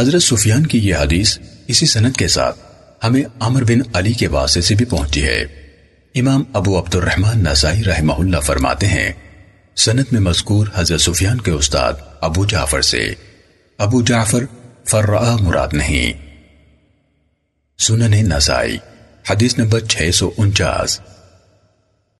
حضرت سفیان کی یہ حدیث اسی سند کے ساتھ ہمیں عمر بن علی کے واسطے سے بھی پہنچی ہے۔ امام ابو عبد الرحمن نسائی رحمہ اللہ فرماتے ہیں سند میں مذکور حضرت سفیان کے استاد ابو جعفر سے۔ ابو جعفر فرعا مراد نہیں۔ سنن نسائی، حدیث نمبر 649